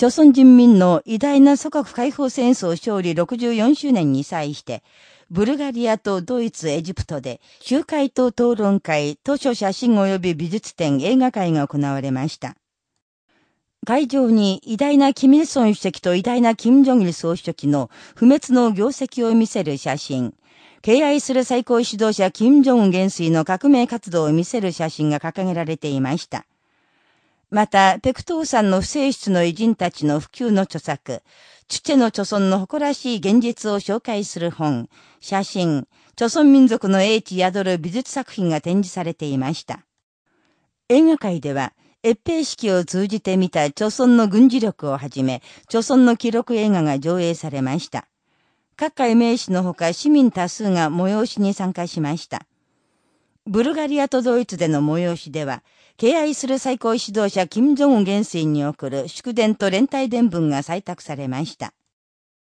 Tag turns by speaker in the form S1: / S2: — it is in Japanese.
S1: 朝鮮人民の偉大な祖国解放戦争勝利64周年に際して、ブルガリアとドイツ、エジプトで、集会と討論会、図書写真及び美術展、映画会が行われました。会場に偉大なキミルソン主席と偉大なキム・ジョギル総書記の不滅の業績を見せる写真、敬愛する最高指導者キム・ジョン元帥の革命活動を見せる写真が掲げられていました。また、ペクトーさんの不正室の偉人たちの普及の著作、チュチェの著村の誇らしい現実を紹介する本、写真、著村民族の英知宿る美術作品が展示されていました。映画界では、越平式を通じて見た著村の軍事力をはじめ、著村の記録映画が上映されました。各界名士のほか市民多数が催しに参加しました。ブルガリアとドイツでの催しでは、敬愛する最高指導者金正恩元帥に送る祝電と連帯伝文が採択されました。